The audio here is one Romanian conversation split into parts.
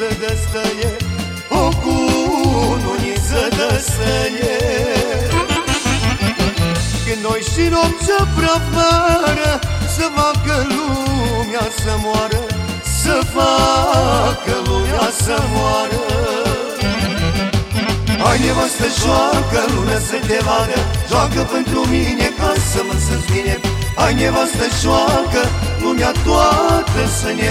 zădăstăie O cu unul ni zădăstăie Când noi și rom ce pravară Să facă lumea să moară Să facă lumea să moară. Hai nevastă, joacă, lumea să te vadă Joacă pentru mine ca să mă să-ți bine. Hai nevastă, joacă, lumea toată să ne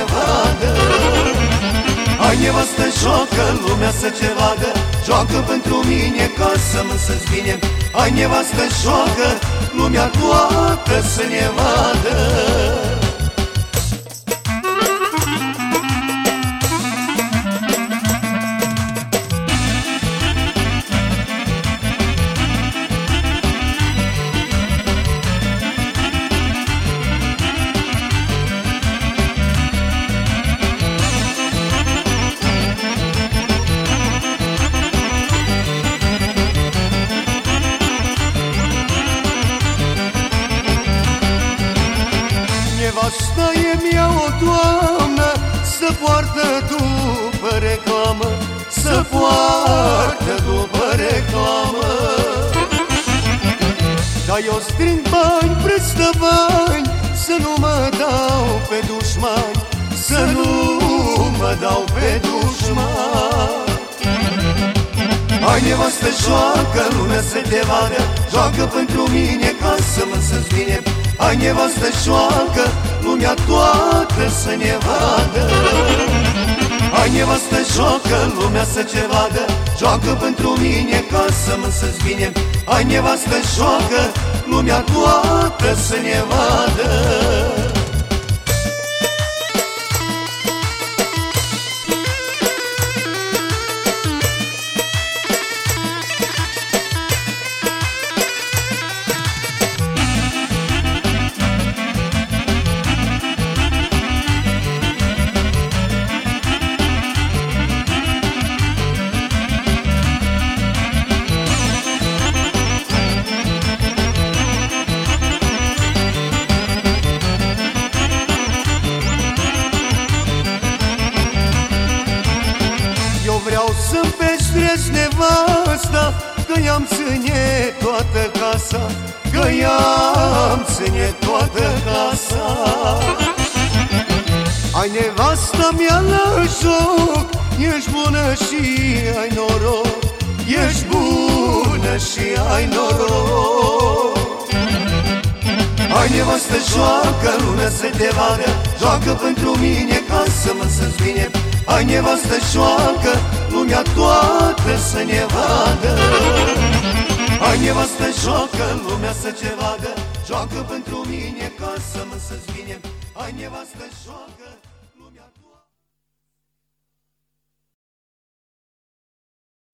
Hai nevastă, joacă, lumea să te vadă. Joacă pentru mine ca să mă să bine. Hai nevastă, joacă, lumea toată să ne vadă Să poartă după reclamă Să poartă după reclamă. Dar eu strâng bani, prestă bani Să nu mă dau pe dușmani Să nu mă dau pe dușmani. Hai nevastă, joacă, lumea să te vadă Joacă pentru mine ca să mă să bine. Hai nevastă, joacă, lumea toată să ne vadă Hai nevastă, joacă, lumea să ce vadă. Joacă pentru mine ca să mă să bine. Hai nevastă, joacă, lumea toată să ne vadă casa Că i-am ține toată casa. Ai nevasta mea la joc Ești bună și ai noroc. Ești bună și ai noroc. Hai nevastă, joacă, lumea să te vadă Joacă pentru mine ca să mă să bine. Hai nevastă, joacă, lumea toată să ne vadă Hai nevastă, joacă, lumea să te vadă. Joacă pentru mine ca să mă să bine Hai nevastă, joacă